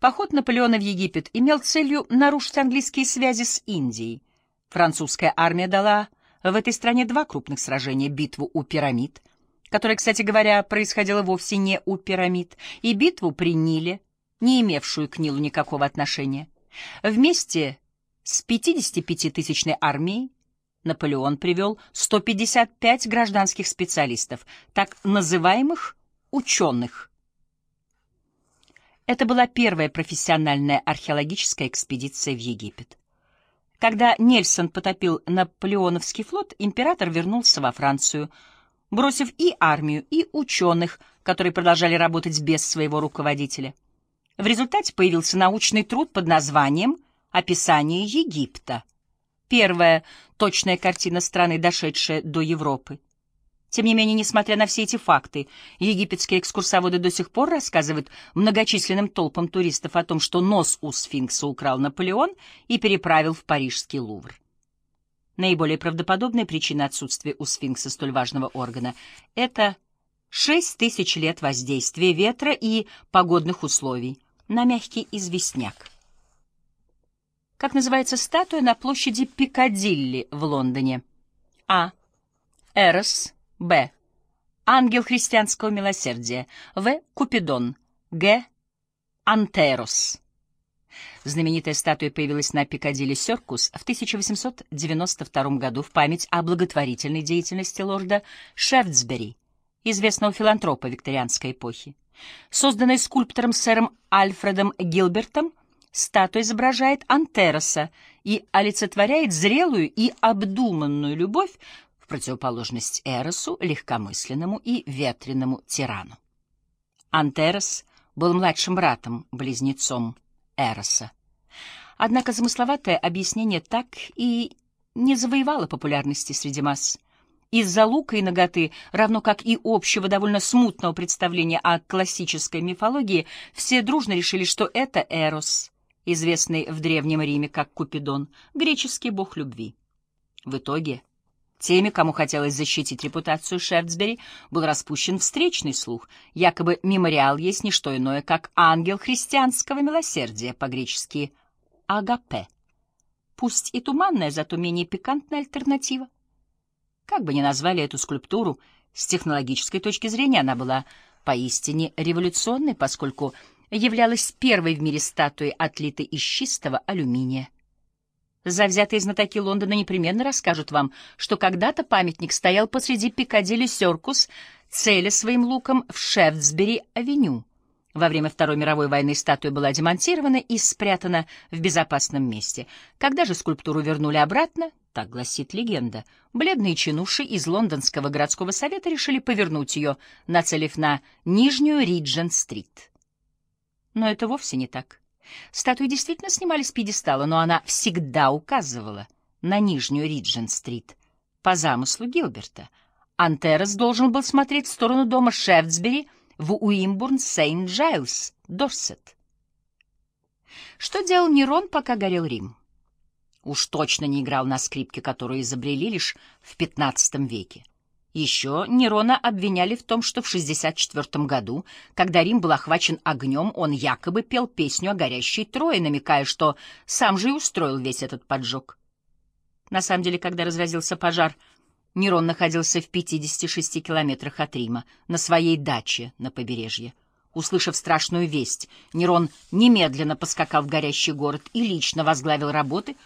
Поход Наполеона в Египет имел целью нарушить английские связи с Индией. Французская армия дала в этой стране два крупных сражения — битву у пирамид, которая, кстати говоря, происходила вовсе не у пирамид, и битву при Ниле, не имевшую к Нилу никакого отношения. Вместе с 55-тысячной армией Наполеон привел 155 гражданских специалистов, так называемых ученых. Это была первая профессиональная археологическая экспедиция в Египет. Когда Нельсон потопил Наполеоновский флот, император вернулся во Францию, бросив и армию, и ученых, которые продолжали работать без своего руководителя. В результате появился научный труд под названием «Описание Египта», первая точная картина страны, дошедшая до Европы. Тем не менее, несмотря на все эти факты, египетские экскурсоводы до сих пор рассказывают многочисленным толпам туристов о том, что нос у сфинкса украл Наполеон и переправил в парижский Лувр. Наиболее правдоподобная причина отсутствия у сфинкса столь важного органа — это шесть тысяч лет воздействия ветра и погодных условий на мягкий известняк. Как называется статуя на площади Пикадилли в Лондоне? А. Эрос. Б. Ангел христианского милосердия. В. Купидон. Г. Антерос. Знаменитая статуя появилась на Пикадилли Серкус в 1892 году в память о благотворительной деятельности лорда Шефтсбери, известного филантропа викторианской эпохи. Созданная скульптором сэром Альфредом Гилбертом, статуя изображает Антероса и олицетворяет зрелую и обдуманную любовь противоположность Эросу, легкомысленному и ветреному тирану. Антерос был младшим братом, близнецом Эроса. Однако замысловатое объяснение так и не завоевало популярности среди масс. Из-за лука и ноготы, равно как и общего довольно смутного представления о классической мифологии, все дружно решили, что это Эрос, известный в Древнем Риме как Купидон, греческий бог любви. В итоге теми, кому хотелось защитить репутацию Шефтсбери, был распущен встречный слух, якобы мемориал есть не что иное, как ангел христианского милосердия, по-гречески «агапе». Пусть и туманная, зато менее пикантная альтернатива. Как бы ни назвали эту скульптуру, с технологической точки зрения она была поистине революционной, поскольку являлась первой в мире статуей, отлитой из чистого алюминия. Завзятые знатоки Лондона непременно расскажут вам, что когда-то памятник стоял посреди Пикадилли Серкус, целя своим луком в Шефтсбери-авеню. Во время Второй мировой войны статуя была демонтирована и спрятана в безопасном месте. Когда же скульптуру вернули обратно, так гласит легенда, бледные чинуши из лондонского городского совета решили повернуть ее, нацелив на Нижнюю Риджент-стрит. Но это вовсе не так. Статуи действительно снимали с пьедестала, но она всегда указывала на Нижнюю Риджент-стрит по замыслу Гилберта. Антерос должен был смотреть в сторону дома Шефтсбери — в Уимбурн-Сейнт-Джайлс, Дорсет. Что делал Нерон, пока горел Рим? Уж точно не играл на скрипке, которую изобрели лишь в XV веке. Еще Нерона обвиняли в том, что в 64 году, когда Рим был охвачен огнем, он якобы пел песню о горящей Трое, намекая, что сам же и устроил весь этот поджог. На самом деле, когда разразился пожар, Нерон находился в 56 километрах от Рима, на своей даче на побережье. Услышав страшную весть, Нерон немедленно поскакал в горящий город и лично возглавил работы